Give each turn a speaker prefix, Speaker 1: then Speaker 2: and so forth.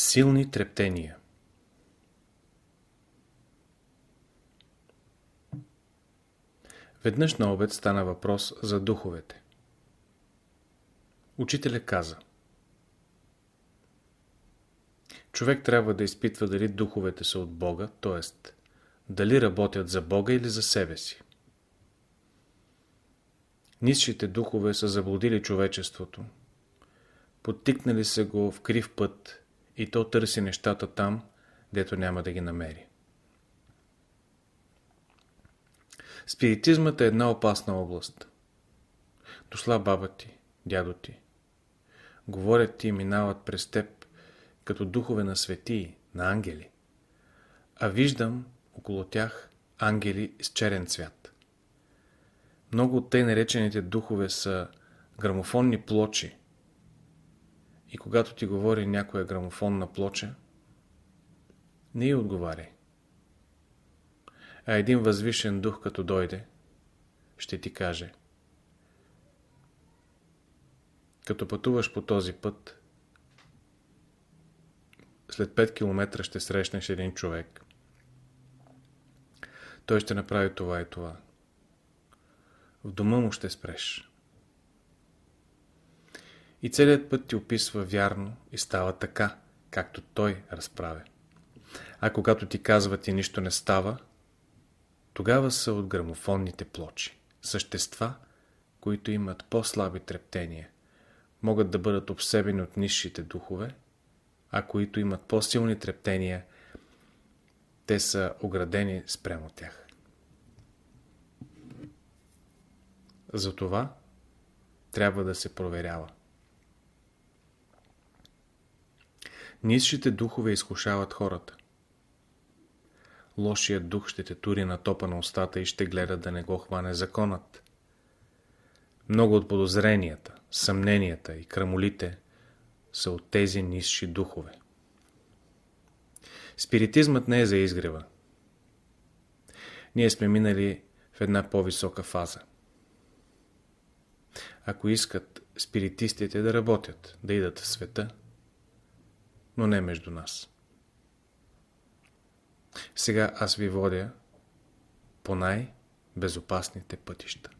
Speaker 1: Силни трептения Веднъж на обед стана въпрос за духовете. Учителя каза Човек трябва да изпитва дали духовете са от Бога, т.е. дали работят за Бога или за себе си. Низшите духове са заблудили човечеството, подтикнали се го в крив път и то търси нещата там, дето няма да ги намери. Спиритизмът е една опасна област. Дошла баба ти, дядо ти. Говорят ти и минават през теб като духове на светии, на ангели. А виждам около тях ангели с черен цвят. Много от тъй наречените духове са грамофонни плочи. И когато ти говори някоя грамофонна плоча, не й отговаряй. А един възвишен дух, като дойде, ще ти каже Като пътуваш по този път, след 5 км ще срещнеш един човек. Той ще направи това и това. В дома му ще спреш. И целият път ти описва вярно и става така, както той разправя. А когато ти казва ти нищо не става, тогава са от грамофонните плочи. Същества, които имат по-слаби трептения, могат да бъдат обсебени от низшите духове, а които имат по-силни трептения, те са оградени спрямо тях. Затова трябва да се проверява. Низшите духове изкушават хората лошият дух ще те тури на топа на устата и ще гледа да не го хване законът. Много от подозренията, съмненията и крамолите са от тези низши духове. Спиритизмът не е за изгрева. Ние сме минали в една по-висока фаза. Ако искат спиритистите да работят, да идат в света, но не между нас. Сега аз ви водя по най-безопасните пътища.